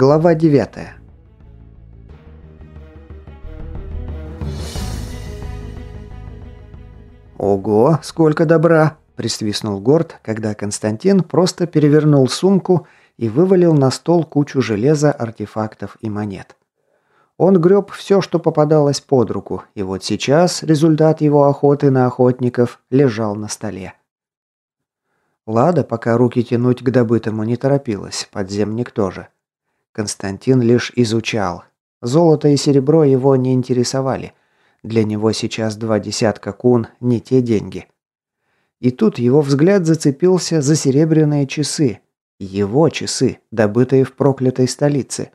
Глава 9 «Ого, сколько добра!» – присвистнул Горд, когда Константин просто перевернул сумку и вывалил на стол кучу железа, артефактов и монет. Он греб все, что попадалось под руку, и вот сейчас результат его охоты на охотников лежал на столе. Лада пока руки тянуть к добытому не торопилась, подземник тоже. Константин лишь изучал. Золото и серебро его не интересовали. Для него сейчас два десятка кун – не те деньги. И тут его взгляд зацепился за серебряные часы. Его часы, добытые в проклятой столице.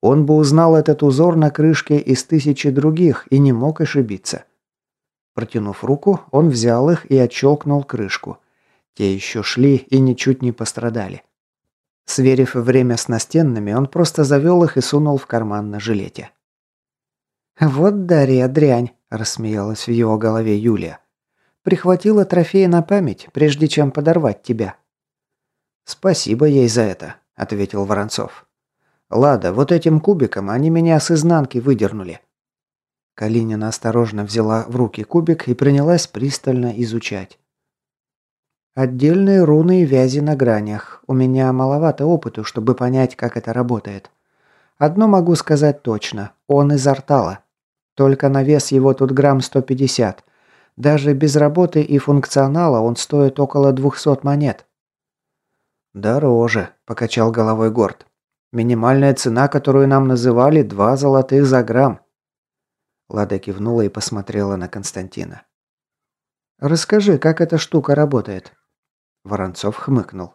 Он бы узнал этот узор на крышке из тысячи других и не мог ошибиться. Протянув руку, он взял их и отщелкнул крышку – те еще шли и ничуть не пострадали. Сверив время с настенными, он просто завел их и сунул в карман на жилете. «Вот Дарья дрянь», – рассмеялась в его голове Юлия. «Прихватила трофей на память, прежде чем подорвать тебя». «Спасибо ей за это», – ответил Воронцов. «Лада, вот этим кубиком они меня с изнанки выдернули». Калинина осторожно взяла в руки кубик и принялась пристально изучать. Отдельные руны и вязи на гранях. У меня маловато опыта, чтобы понять, как это работает. Одно могу сказать точно. Он из Артала. Только на вес его тут грамм 150. Даже без работы и функционала он стоит около 200 монет. «Дороже», – покачал головой Горд. «Минимальная цена, которую нам называли, два золотых за грамм». Лада кивнула и посмотрела на Константина. «Расскажи, как эта штука работает?» Воронцов хмыкнул.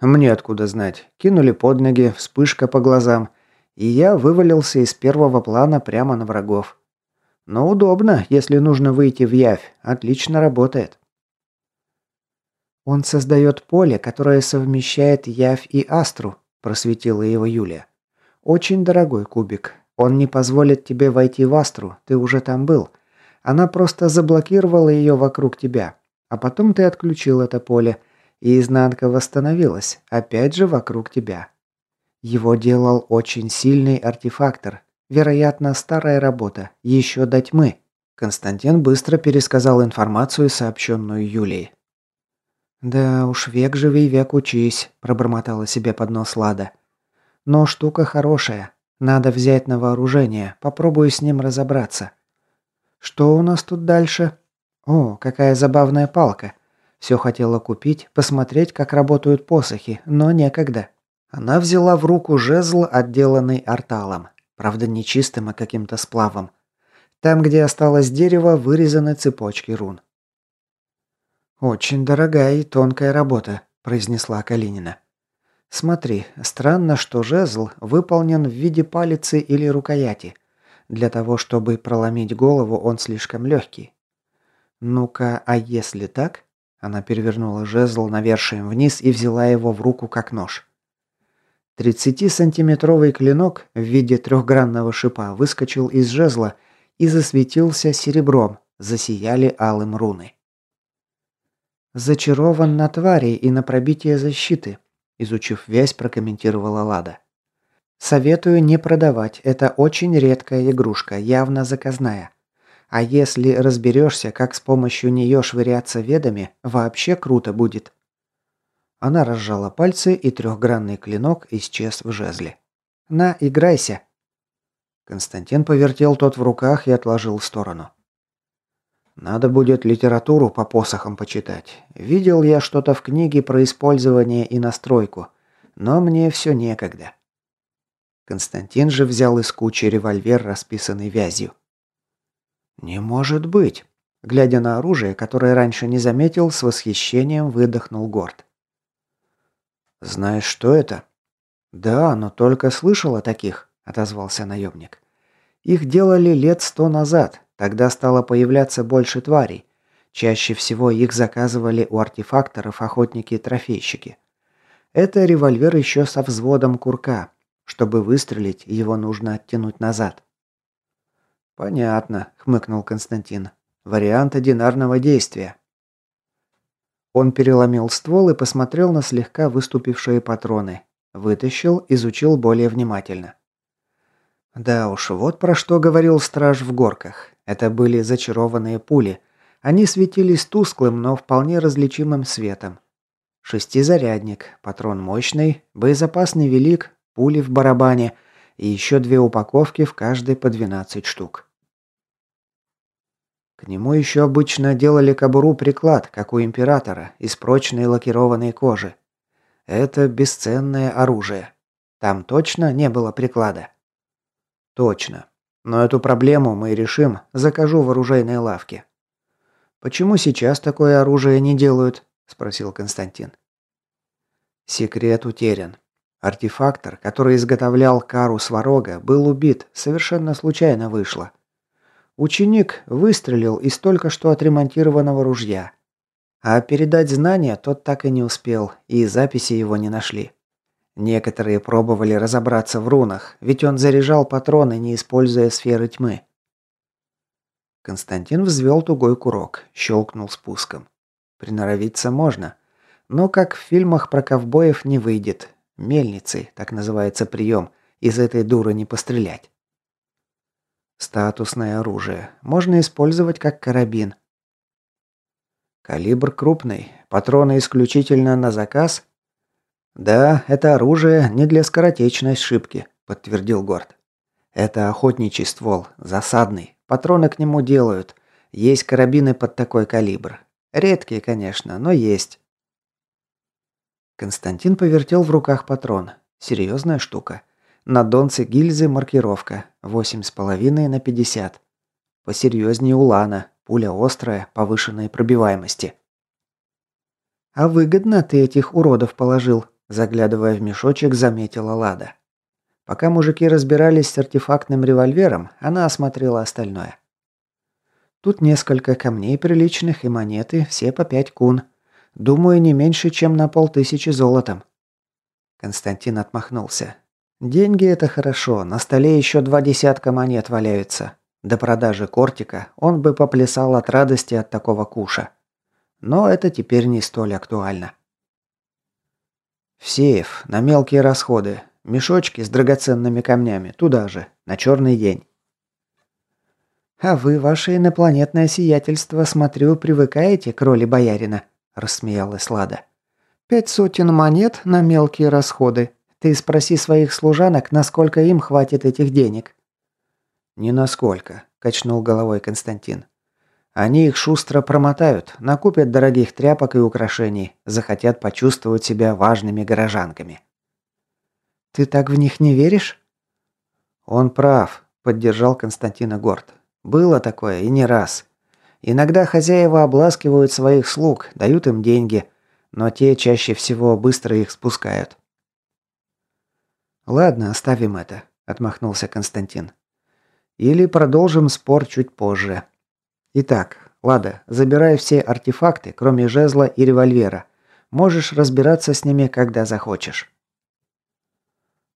«Мне откуда знать. Кинули под ноги, вспышка по глазам, и я вывалился из первого плана прямо на врагов. Но удобно, если нужно выйти в явь. Отлично работает». «Он создает поле, которое совмещает явь и астру», – просветила его Юлия. «Очень дорогой кубик. Он не позволит тебе войти в астру, ты уже там был. Она просто заблокировала ее вокруг тебя. А потом ты отключил это поле – и изнанка восстановилась, опять же вокруг тебя. Его делал очень сильный артефактор, вероятно, старая работа, еще до тьмы. Константин быстро пересказал информацию, сообщенную Юлией. «Да уж, век живи, век учись», – пробормотала себе под нос Лада. «Но штука хорошая. Надо взять на вооружение. Попробую с ним разобраться. Что у нас тут дальше? О, какая забавная палка. Все хотела купить, посмотреть, как работают посохи, но некогда. Она взяла в руку жезл, отделанный арталом. Правда, не чистым, а каким-то сплавом. Там, где осталось дерево, вырезаны цепочки рун. «Очень дорогая и тонкая работа», – произнесла Калинина. «Смотри, странно, что жезл выполнен в виде палицы или рукояти. Для того, чтобы проломить голову, он слишком легкий. Ну-ка, а если так?» Она перевернула жезл навершием вниз и взяла его в руку как нож. 30-сантиметровый клинок в виде трехгранного шипа выскочил из жезла и засветился серебром, засияли алым руны. «Зачарован на твари и на пробитие защиты», изучив вязь, прокомментировала Лада. «Советую не продавать, это очень редкая игрушка, явно заказная. А если разберешься, как с помощью нее швыряться ведами, вообще круто будет. Она разжала пальцы, и трехгранный клинок исчез в жезле. «На, играйся!» Константин повертел тот в руках и отложил в сторону. «Надо будет литературу по посохам почитать. Видел я что-то в книге про использование и настройку, но мне все некогда». Константин же взял из кучи револьвер, расписанный вязью. «Не может быть!» Глядя на оружие, которое раньше не заметил, с восхищением выдохнул Горд. «Знаешь, что это?» «Да, но только слышал о таких», — отозвался наемник. «Их делали лет сто назад. Тогда стало появляться больше тварей. Чаще всего их заказывали у артефакторов охотники-трофейщики. Это револьвер еще со взводом курка. Чтобы выстрелить, его нужно оттянуть назад. «Понятно», – хмыкнул Константин. «Вариант одинарного действия». Он переломил ствол и посмотрел на слегка выступившие патроны. Вытащил, изучил более внимательно. Да уж, вот про что говорил страж в горках. Это были зачарованные пули. Они светились тусклым, но вполне различимым светом. Шестизарядник, патрон мощный, боезапас невелик, пули в барабане и еще две упаковки в каждой по 12 штук. К нему еще обычно делали кобуру приклад, как у императора, из прочной лакированной кожи. Это бесценное оружие. Там точно не было приклада? Точно. Но эту проблему мы решим, закажу в оружейной лавке. Почему сейчас такое оружие не делают? спросил Константин. Секрет утерян. Артефактор, который изготовлял кару сварога, был убит, совершенно случайно вышло. Ученик выстрелил из только что отремонтированного ружья. А передать знания тот так и не успел, и записи его не нашли. Некоторые пробовали разобраться в рунах, ведь он заряжал патроны, не используя сферы тьмы. Константин взвел тугой курок, щелкнул спуском. Приноровиться можно, но как в фильмах про ковбоев не выйдет. Мельницы, так называется прием, из этой дуры не пострелять. Статусное оружие. Можно использовать как карабин. Калибр крупный. Патроны исключительно на заказ. Да, это оружие не для скоротечной шибки, подтвердил Горд. Это охотничий ствол, засадный. Патроны к нему делают. Есть карабины под такой калибр. Редкие, конечно, но есть. Константин повертел в руках патрон. Серьезная штука. На донце гильзы маркировка. 8,5 на 50. Посерьезнее улана. Пуля острая, повышенной пробиваемости. «А выгодно ты этих уродов положил», заглядывая в мешочек, заметила Лада. Пока мужики разбирались с артефактным револьвером, она осмотрела остальное. Тут несколько камней приличных и монеты, все по пять кун. Думаю, не меньше, чем на полтысячи золотом. Константин отмахнулся. Деньги это хорошо, на столе еще два десятка монет валяются. До продажи кортика он бы поплясал от радости от такого куша. Но это теперь не столь актуально. В сейф, на мелкие расходы. Мешочки с драгоценными камнями, туда же, на черный день. «А вы, ваше инопланетное сиятельство, смотрю, привыкаете к роли боярина?» – рассмеялась Лада. «Пять сотен монет на мелкие расходы. Ты спроси своих служанок, насколько им хватит этих денег». «Не насколько», – качнул головой Константин. «Они их шустро промотают, накупят дорогих тряпок и украшений, захотят почувствовать себя важными горожанками». «Ты так в них не веришь?» «Он прав», – поддержал Константина Горд. «Было такое и не раз. Иногда хозяева обласкивают своих слуг, дают им деньги, но те чаще всего быстро их спускают. «Ладно, оставим это», – отмахнулся Константин. «Или продолжим спор чуть позже. Итак, Лада, забирай все артефакты, кроме жезла и револьвера. Можешь разбираться с ними, когда захочешь».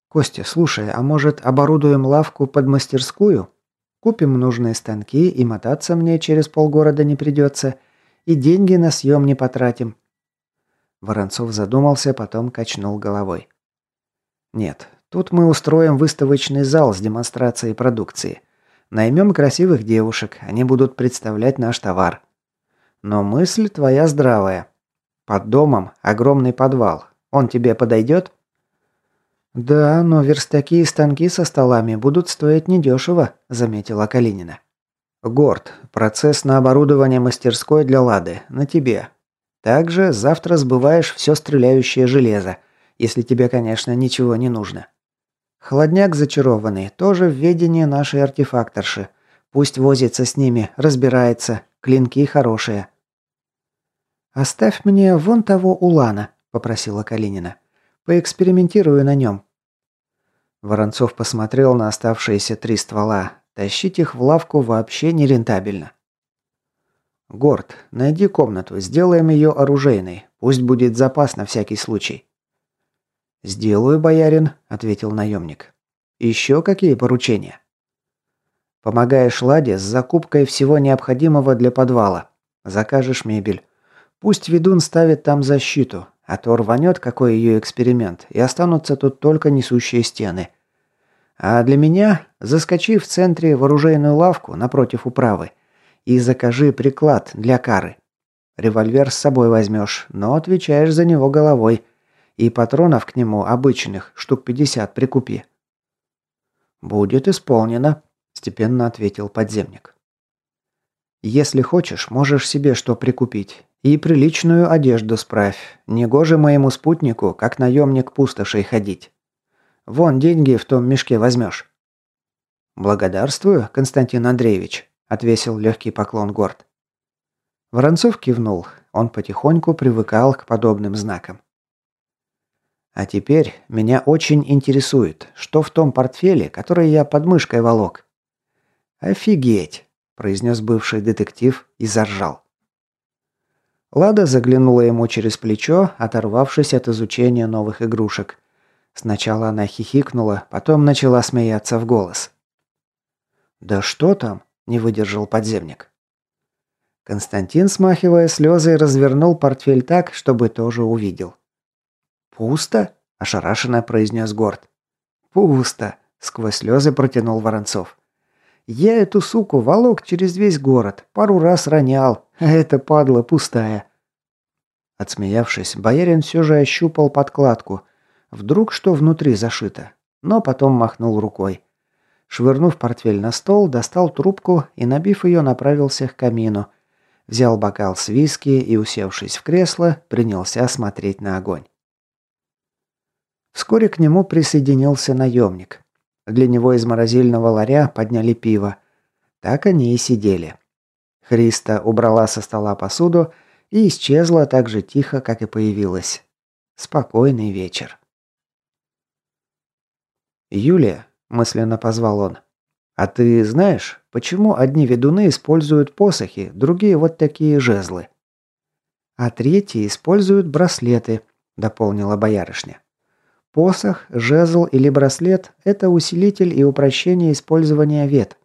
«Костя, слушай, а может, оборудуем лавку под мастерскую?» Купим нужные станки, и мотаться мне через полгорода не придется, и деньги на съем не потратим». Воронцов задумался, потом качнул головой. «Нет, тут мы устроим выставочный зал с демонстрацией продукции. Наймем красивых девушек, они будут представлять наш товар. Но мысль твоя здравая. Под домом огромный подвал. Он тебе подойдет?» «Да, но верстаки и станки со столами будут стоить недешево», – заметила Калинина. «Горд, процесс на оборудование мастерской для Лады, на тебе. Также завтра сбываешь все стреляющее железо, если тебе, конечно, ничего не нужно. Холодняк зачарованный, тоже в ведении нашей артефакторши. Пусть возится с ними, разбирается, клинки хорошие». «Оставь мне вон того улана», – попросила Калинина. «Поэкспериментирую на нем. Воронцов посмотрел на оставшиеся три ствола. Тащить их в лавку вообще не рентабельно. «Горд, найди комнату, сделаем ее оружейной. Пусть будет запас на всякий случай». «Сделаю, боярин», — ответил наемник. «Еще какие поручения?» «Помогаешь Ладе с закупкой всего необходимого для подвала. Закажешь мебель. Пусть ведун ставит там защиту. А то рванет какой ее эксперимент, и останутся тут только несущие стены. А для меня заскочи в центре в оружейную лавку напротив управы и закажи приклад для кары. Револьвер с собой возьмешь, но отвечаешь за него головой. И патронов к нему обычных, штук 50 прикупи. «Будет исполнено», – степенно ответил подземник. «Если хочешь, можешь себе что прикупить. И приличную одежду справь. Негоже моему спутнику, как наемник пустошей ходить. Вон деньги в том мешке возьмешь». «Благодарствую, Константин Андреевич», – отвесил легкий поклон Горд. Воронцов кивнул. Он потихоньку привыкал к подобным знакам. А теперь меня очень интересует, что в том портфеле, который я под мышкой волок. Офигеть, произнес бывший детектив и заржал. Лада заглянула ему через плечо, оторвавшись от изучения новых игрушек. Сначала она хихикнула, потом начала смеяться в голос. «Да что там?» – не выдержал подземник. Константин, смахивая слезы, развернул портфель так, чтобы тоже увидел. «Пусто?» – ошарашенно произнес Горд. «Пусто!» – сквозь слезы протянул Воронцов. «Я эту суку волок через весь город, пару раз ронял, а эта падла пустая». Отсмеявшись, боярин все же ощупал подкладку. Вдруг что внутри зашито, но потом махнул рукой. Швырнув портфель на стол, достал трубку и, набив ее, направился к камину. Взял бокал с виски и, усевшись в кресло, принялся смотреть на огонь. Вскоре к нему присоединился наемник. Для него из морозильного ларя подняли пиво. Так они и сидели. Христа убрала со стола посуду и исчезла так же тихо, как и появилась. Спокойный вечер. «Юлия», – мысленно позвал он, – «а ты знаешь, почему одни ведуны используют посохи, другие вот такие жезлы?» «А третьи используют браслеты», – дополнила боярышня. Посох, жезл или браслет – это усилитель и упрощение использования вет.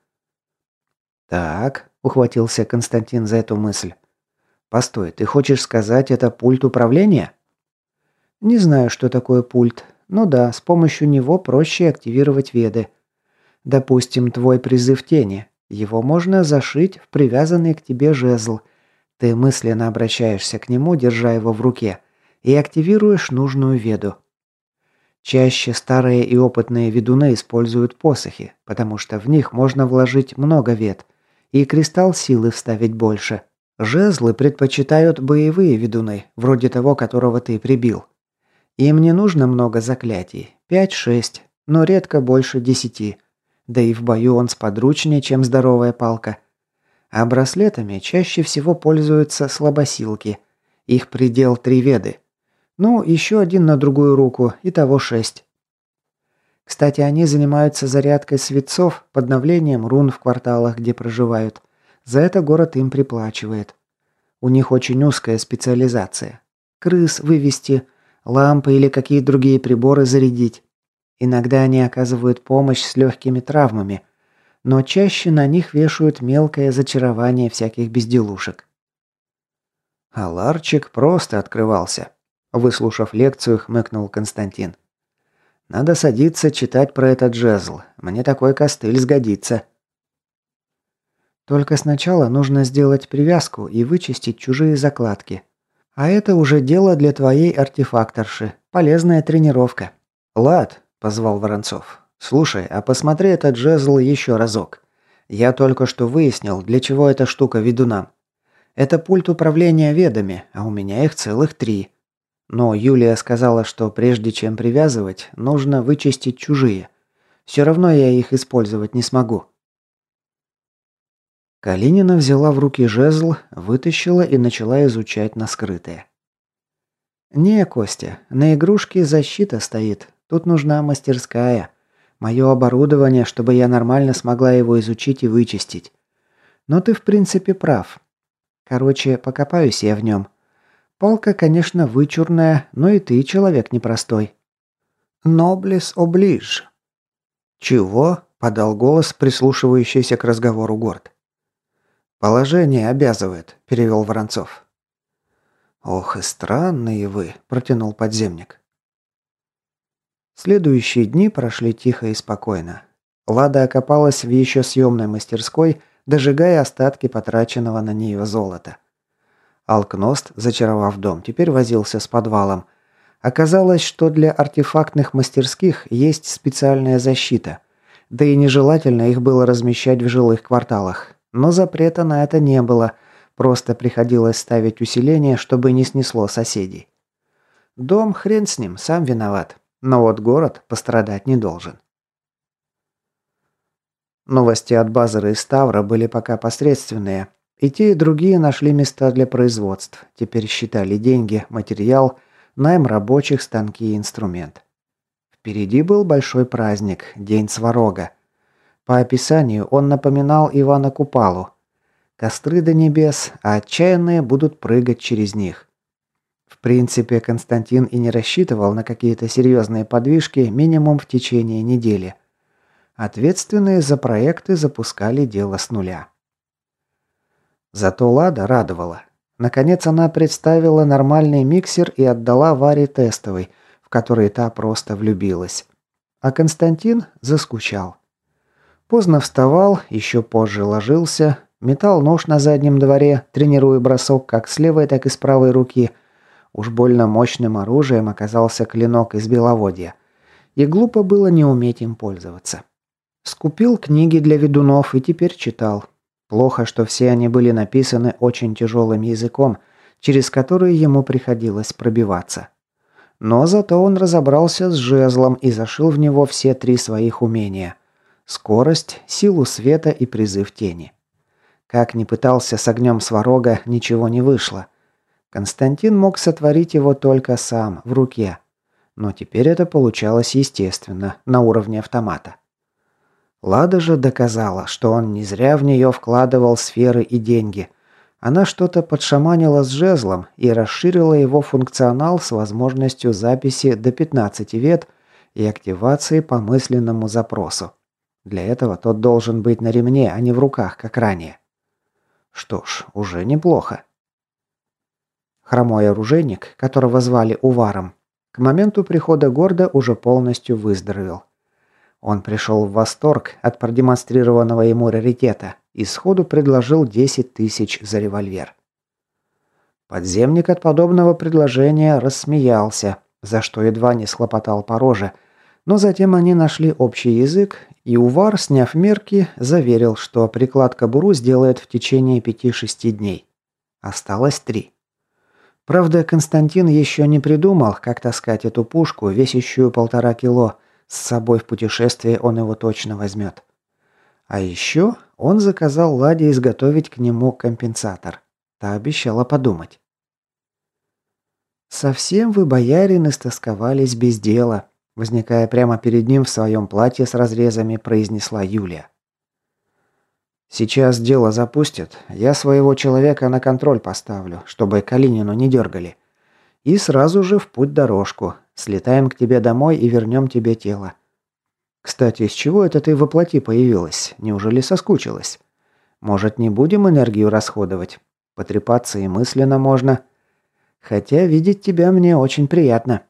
«Так», – ухватился Константин за эту мысль. «Постой, ты хочешь сказать, это пульт управления?» «Не знаю, что такое пульт. Ну да, с помощью него проще активировать веды. Допустим, твой призыв тени. Его можно зашить в привязанный к тебе жезл. Ты мысленно обращаешься к нему, держа его в руке, и активируешь нужную веду. Чаще старые и опытные ведуны используют посохи, потому что в них можно вложить много вет, и кристалл силы вставить больше. Жезлы предпочитают боевые ведуны, вроде того, которого ты прибил. Им не нужно много заклятий, 5-6, но редко больше 10. Да и в бою он сподручнее, чем здоровая палка. А браслетами чаще всего пользуются слабосилки. Их предел три веды. Ну, еще один на другую руку, и того шесть. Кстати, они занимаются зарядкой светцов, подновлением рун в кварталах, где проживают. За это город им приплачивает. У них очень узкая специализация. Крыс вывести, лампы или какие другие приборы зарядить. Иногда они оказывают помощь с легкими травмами, но чаще на них вешают мелкое зачарование всяких безделушек. А ларчик просто открывался. Выслушав лекцию, хмыкнул Константин. «Надо садиться читать про этот жезл. Мне такой костыль сгодится». «Только сначала нужно сделать привязку и вычистить чужие закладки. А это уже дело для твоей артефакторши. Полезная тренировка». «Лад», – позвал Воронцов. «Слушай, а посмотри этот жезл еще разок. Я только что выяснил, для чего эта штука ведунам. Это пульт управления ведами, а у меня их целых три. Но Юлия сказала, что прежде чем привязывать, нужно вычистить чужие. Все равно я их использовать не смогу. Калинина взяла в руки жезл, вытащила и начала изучать на скрытое. «Не, Костя, на игрушке защита стоит. Тут нужна мастерская. Мое оборудование, чтобы я нормально смогла его изучить и вычистить. Но ты в принципе прав. Короче, покопаюсь я в нем. Палка, конечно, вычурная, но и ты человек непростой. Ноблес оближ. Чего? подал голос, прислушивающийся к разговору Горд. Положение обязывает, перевел Воронцов. «Ох и странные вы», – протянул подземник. Следующие дни прошли тихо и спокойно. Лада окопалась в еще съемной мастерской, дожигая остатки потраченного на нее золота. Алкност, зачаровав дом, теперь возился с подвалом. Оказалось, что для артефактных мастерских есть специальная защита. Да и нежелательно их было размещать в жилых кварталах. Но запрета на это не было, просто приходилось ставить усиление, чтобы не снесло соседей. Дом хрен с ним, сам виноват. Но вот город пострадать не должен. Новости от Базара и Ставра были пока посредственные. И те, и другие нашли места для производств. Теперь считали деньги, материал, найм рабочих, станки и инструмент. Впереди был большой праздник – День Сварога. По описанию он напоминал Ивана Купалу. Костры до небес, а отчаянные будут прыгать через них. В принципе, Константин и не рассчитывал на какие-то серьезные подвижки минимум в течение недели. Ответственные за проекты запускали дело с нуля. Зато Лада радовала. Наконец она представила нормальный миксер и отдала Варе тестовый, в который та просто влюбилась. А Константин заскучал. Поздно вставал, еще позже ложился, метал нож на заднем дворе, тренируя бросок как с левой, так и с правой руки – Уж больно мощным оружием оказался клинок из беловодья. И глупо было не уметь им пользоваться. Скупил книги для ведунов и теперь читал. Плохо, что все они были написаны очень тяжелым языком, через который ему приходилось пробиваться. Но зато он разобрался с жезлом и зашил в него все три своих умения. Скорость, силу света и призыв тени. Как ни пытался с огнем сварога, ничего не вышло. Константин мог сотворить его только сам, в руке. Но теперь это получалось естественно, на уровне автомата. Лада же доказала, что он не зря в нее вкладывал сферы и деньги. Она что-то подшаманила с жезлом и расширила его функционал с возможностью записи до 15 вет и активации по мысленному запросу. Для этого тот должен быть на ремне, а не в руках, как ранее. Что ж, уже неплохо. Хромой оружейник, которого звали Уваром, к моменту прихода Горда уже полностью выздоровел. Он пришел в восторг от продемонстрированного ему раритета и сходу предложил 10 тысяч за револьвер. Подземник от подобного предложения рассмеялся, за что едва не схлопотал по роже, но затем они нашли общий язык, и Увар, сняв мерки, заверил, что приклад кобуру сделает в течение 5-6 дней. Осталось три. Правда, Константин еще не придумал, как таскать эту пушку, весящую полтора кило. С собой в путешествие он его точно возьмет. А еще он заказал Ладе изготовить к нему компенсатор. Та обещала подумать. «Совсем вы, боярин, истосковались без дела», возникая прямо перед ним в своем платье с разрезами, произнесла Юлия. Сейчас дело запустят, я своего человека на контроль поставлю, чтобы Калинину не дергали. И сразу же в путь дорожку. Слетаем к тебе домой и вернем тебе тело. Кстати, с чего это ты воплоти появилась? Неужели соскучилась? Может, не будем энергию расходовать? Потрепаться и мысленно можно. Хотя видеть тебя мне очень приятно.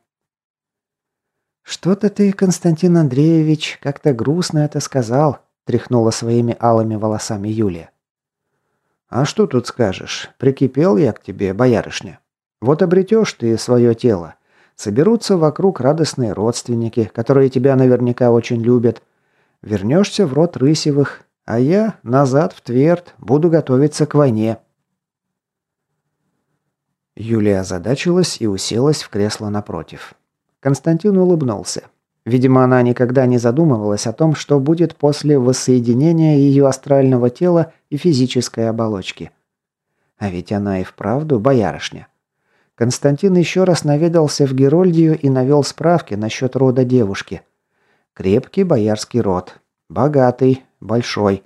Что-то ты, Константин Андреевич, как-то грустно это сказал, тряхнула своими алыми волосами Юлия. «А что тут скажешь? Прикипел я к тебе, боярышня. Вот обретешь ты свое тело. Соберутся вокруг радостные родственники, которые тебя наверняка очень любят. Вернешься в род Рысевых, а я назад в Тверд буду готовиться к войне». Юлия озадачилась и уселась в кресло напротив. Константин улыбнулся. Видимо, она никогда не задумывалась о том, что будет после воссоединения ее астрального тела и физической оболочки. А ведь она и вправду боярышня. Константин еще раз наведался в Герольдию и навел справки насчет рода девушки. Крепкий боярский род. Богатый, большой.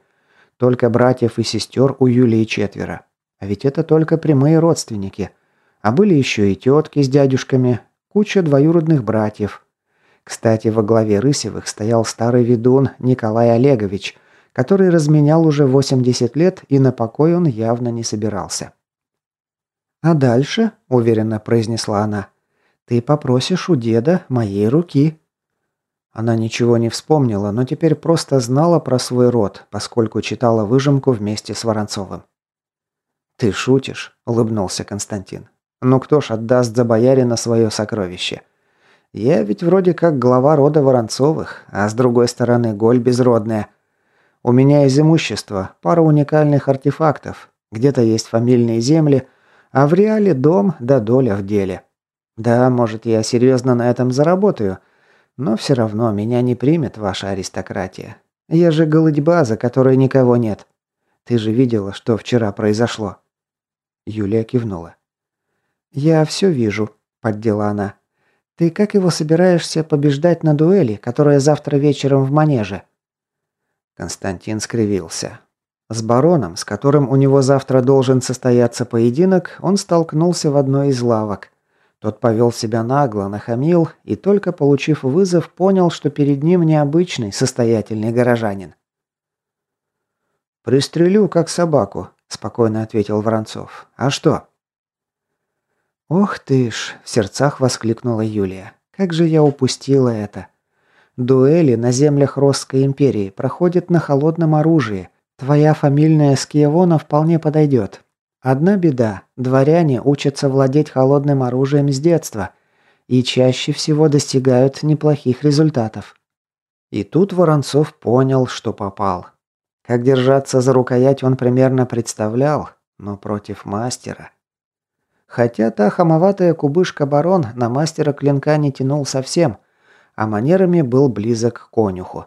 Только братьев и сестер у Юлии четверо. А ведь это только прямые родственники. А были еще и тетки с дядюшками, куча двоюродных братьев, кстати, во главе Рысевых стоял старый ведун Николай Олегович, который разменял уже 80 лет и на покой он явно не собирался. «А дальше», – уверенно произнесла она, – «ты попросишь у деда моей руки». Она ничего не вспомнила, но теперь просто знала про свой род, поскольку читала выжимку вместе с Воронцовым. «Ты шутишь?» – улыбнулся Константин. «Ну кто ж отдаст за боярина свое сокровище? Я ведь вроде как глава рода Воронцовых, а с другой стороны голь безродная. У меня из имущества пара уникальных артефактов, где-то есть фамильные земли, а в реале дом да доля в деле. Да, может, я серьезно на этом заработаю, но все равно меня не примет ваша аристократия. Я же голодьба, за которой никого нет. Ты же видела, что вчера произошло?» Юлия кивнула. «Я все вижу», – поддела она. «Ты как его собираешься побеждать на дуэли, которая завтра вечером в манеже?» Константин скривился. С бароном, с которым у него завтра должен состояться поединок, он столкнулся в одной из лавок. Тот повел себя нагло, нахамил и только получив вызов, понял, что перед ним необычный состоятельный горожанин. «Пристрелю, как собаку», – спокойно ответил Воронцов. «А что?» «Ох ты ж!» – в сердцах воскликнула Юлия. «Как же я упустила это!» «Дуэли на землях Росской империи проходят на холодном оружии. Твоя фамильная Скиевона вполне подойдет. Одна беда – дворяне учатся владеть холодным оружием с детства и чаще всего достигают неплохих результатов». И тут Воронцов понял, что попал. Как держаться за рукоять он примерно представлял, но против мастера. Хотя та хамоватая кубышка-барон на мастера клинка не тянул совсем, а манерами был близок к конюху.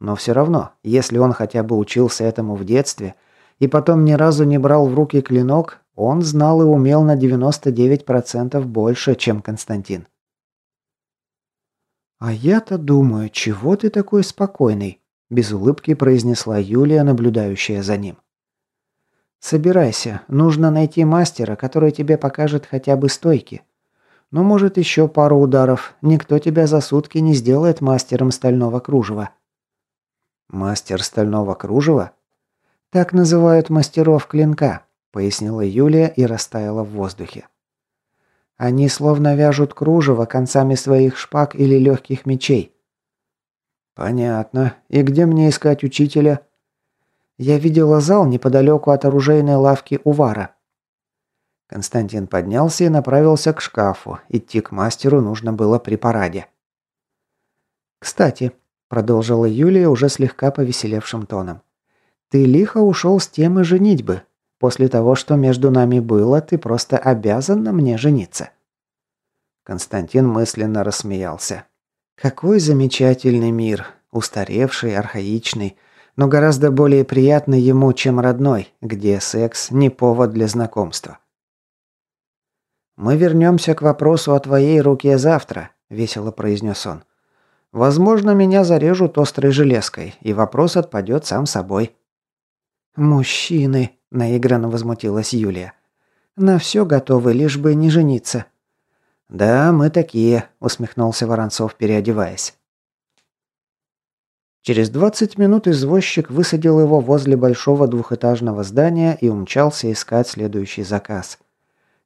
Но все равно, если он хотя бы учился этому в детстве и потом ни разу не брал в руки клинок, он знал и умел на 99% больше, чем Константин. «А я-то думаю, чего ты такой спокойный?» без улыбки произнесла Юлия, наблюдающая за ним. Собирайся, нужно найти мастера, который тебе покажет хотя бы стойки. Ну, может, еще пару ударов. Никто тебя за сутки не сделает мастером стального кружева. Мастер стального кружева? Так называют мастеров клинка, пояснила Юлия и растаяла в воздухе. Они словно вяжут кружево концами своих шпаг или легких мечей. «Понятно. И где мне искать учителя?» «Я видела зал неподалеку от оружейной лавки Увара». Константин поднялся и направился к шкафу. Идти к мастеру нужно было при параде. «Кстати», – продолжила Юлия уже слегка повеселевшим тоном, – «ты лихо ушел с темы женитьбы. После того, что между нами было, ты просто обязан на мне жениться». Константин мысленно рассмеялся. Какой замечательный мир, устаревший, архаичный, но гораздо более приятный ему, чем родной, где секс не повод для знакомства. «Мы вернемся к вопросу о твоей руке завтра», – весело произнес он. «Возможно, меня зарежут острой железкой, и вопрос отпадет сам собой». «Мужчины», – наигранно возмутилась Юлия. «На все готовы, лишь бы не жениться». «Да, мы такие», – усмехнулся Воронцов, переодеваясь. Через 20 минут извозчик высадил его возле большого двухэтажного здания и умчался искать следующий заказ.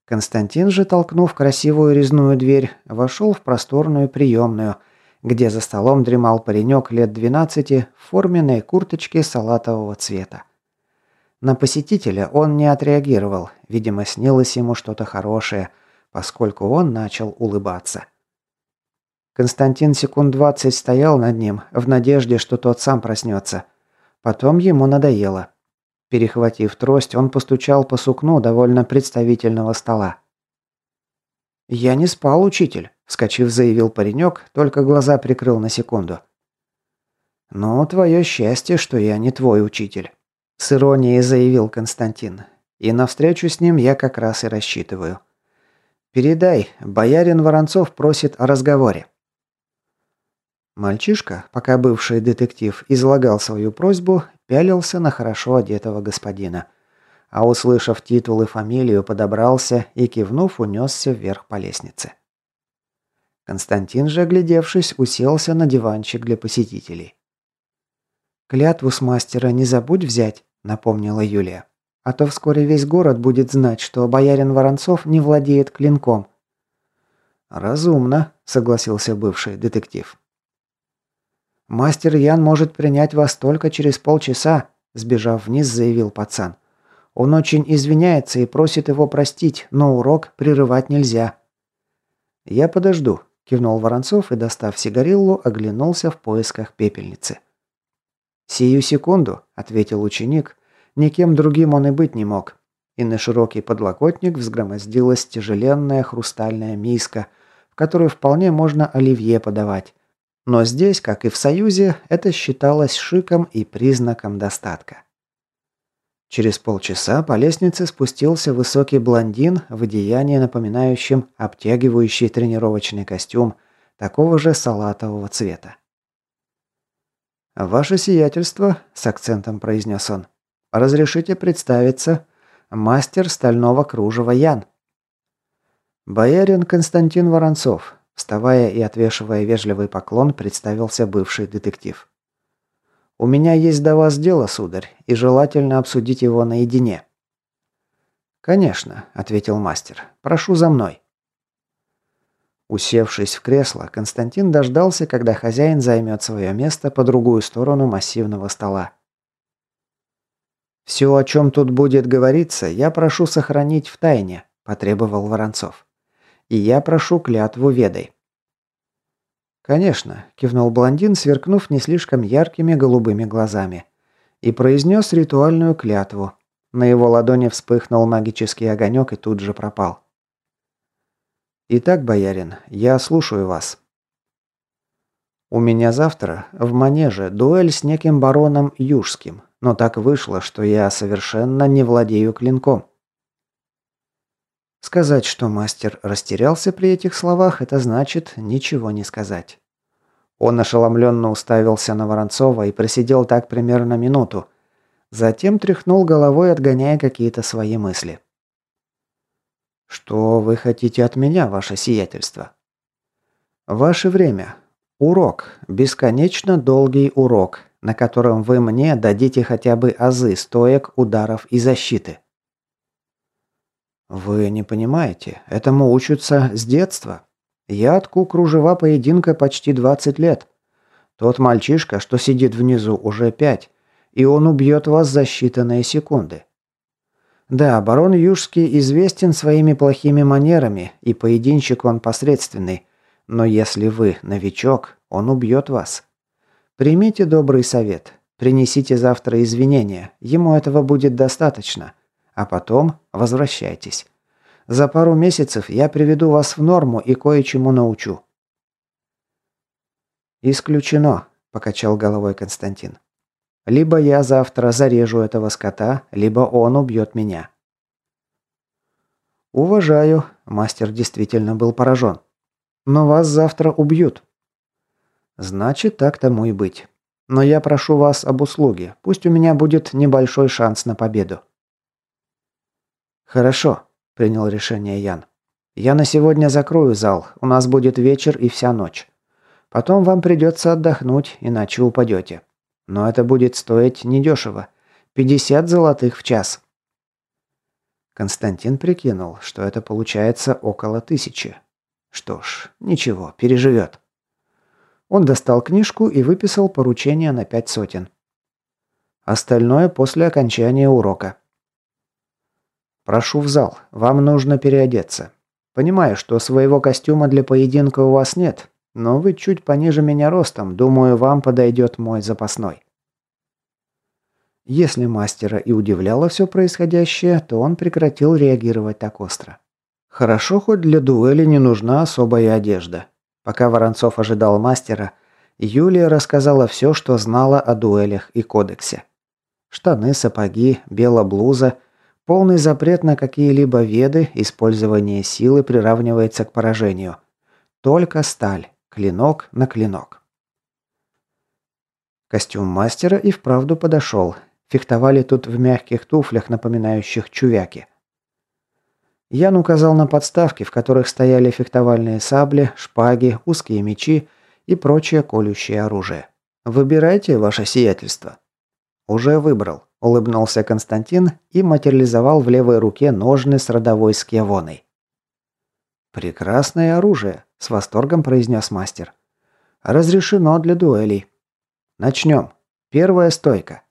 Константин же, толкнув красивую резную дверь, вошел в просторную приемную, где за столом дремал паренек лет 12 в форменной курточке салатового цвета. На посетителя он не отреагировал, видимо, снилось ему что-то хорошее – поскольку он начал улыбаться. Константин секунд двадцать стоял над ним, в надежде, что тот сам проснется. Потом ему надоело. Перехватив трость, он постучал по сукну довольно представительного стола. «Я не спал, учитель», – вскочив, заявил паренек, только глаза прикрыл на секунду. «Ну, твое счастье, что я не твой учитель», – с иронией заявил Константин. «И навстречу с ним я как раз и рассчитываю». «Передай, боярин Воронцов просит о разговоре». Мальчишка, пока бывший детектив излагал свою просьбу, пялился на хорошо одетого господина. А услышав титул и фамилию, подобрался и, кивнув, унесся вверх по лестнице. Константин же, оглядевшись, уселся на диванчик для посетителей. «Клятву с мастера не забудь взять», — напомнила Юлия. а то вскоре весь город будет знать, что боярин Воронцов не владеет клинком». «Разумно», — согласился бывший детектив. «Мастер Ян может принять вас только через полчаса», – сбежав вниз, заявил пацан. «Он очень извиняется и просит его простить, но урок прерывать нельзя». «Я подожду», – кивнул Воронцов и, достав сигариллу, оглянулся в поисках пепельницы. «Сию секунду», – ответил ученик. Никем другим он и быть не мог. И на широкий подлокотник взгромоздилась тяжеленная хрустальная миска, в которую вполне можно оливье подавать. Но здесь, как и в Союзе, это считалось шиком и признаком достатка. Через полчаса по лестнице спустился высокий блондин в одеянии, напоминающем обтягивающий тренировочный костюм такого же салатового цвета. «Ваше сиятельство», – с акцентом произнес он, – «разрешите представиться, мастер стального кружева Ян». «Боярин Константин Воронцов, Вставая и отвешивая вежливый поклон, представился бывший детектив. «У меня есть до вас дело, сударь, и желательно обсудить его наедине». «Конечно», — ответил мастер. «Прошу за мной». Усевшись в кресло, Константин дождался, когда хозяин займет свое место по другую сторону массивного стола. «Все, о чем тут будет говориться, я прошу сохранить в тайне», – потребовал Воронцов. И я прошу клятву ведой». «Конечно», – кивнул блондин, сверкнув не слишком яркими голубыми глазами. И произнес ритуальную клятву. На его ладони вспыхнул магический огонек и тут же пропал. «Итак, боярин, я слушаю вас». «У меня завтра в манеже дуэль с неким бароном Южским, но так вышло, что я совершенно не владею клинком». Сказать, что мастер растерялся при этих словах, это значит ничего не сказать. Он ошеломленно уставился на Воронцова и просидел так примерно минуту. Затем тряхнул головой, отгоняя какие-то свои мысли. «Что вы хотите от меня, ваше сиятельство?» «Ваше время. Урок. Бесконечно долгий урок, на котором вы мне дадите хотя бы азы стоек, ударов и защиты». «Вы не понимаете, этому учатся с детства. Я тку кружева поединка почти 20 лет. Тот мальчишка, что сидит внизу, уже пять, и он убьет вас за считанные секунды. Да, барон Южский известен своими плохими манерами, и поединчик он посредственный, но если вы новичок, он убьет вас. Примите добрый совет, принесите завтра извинения, ему этого будет достаточно» а потом возвращайтесь. За пару месяцев я приведу вас в норму и кое-чему научу». «Исключено», – покачал головой Константин. «Либо я завтра зарежу этого скота, либо он убьет меня». «Уважаю», – мастер действительно был поражен. «Но вас завтра убьют». «Значит, так тому и быть. Но я прошу вас об услуге. Пусть у меня будет небольшой шанс на победу». «Хорошо», – принял решение Ян. «Я на сегодня закрою зал. У нас будет вечер и вся ночь. Потом вам придется отдохнуть, иначе упадете. Но это будет стоить недешево. 50 золотых в час». Константин прикинул, что это получается около тысячи. Что ж, ничего, переживет. Он достал книжку и выписал поручение на пять сотен. Остальное после окончания урока. «Прошу в зал. Вам нужно переодеться. Понимаю, что своего костюма для поединка у вас нет, но вы чуть пониже меня ростом. Думаю, вам подойдет мой запасной». Если мастера и удивляло все происходящее, то он прекратил реагировать так остро. Хорошо, хоть для дуэли не нужна особая одежда. Пока Воронцов ожидал мастера, Юлия рассказала все, что знала о дуэлях и кодексе. Штаны, сапоги, белая блуза Полный запрет на какие-либо веды, использование силы приравнивается к поражению. Только сталь, клинок на клинок. Костюм мастера и вправду подошел. Фехтовали тут в мягких туфлях, напоминающих чувяки. Ян указал на подставки, в которых стояли фехтовальные сабли, шпаги, узкие мечи и прочее колющее оружие. «Выбирайте, ваше сиятельство». «Уже выбрал», улыбнулся Константин и материализовал в левой руке ножны с родовой скевоной. «Прекрасное оружие», – с восторгом произнес мастер. «Разрешено для дуэлей. Начнем. Первая стойка».